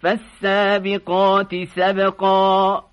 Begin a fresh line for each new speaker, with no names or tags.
فالسابقات سبقا.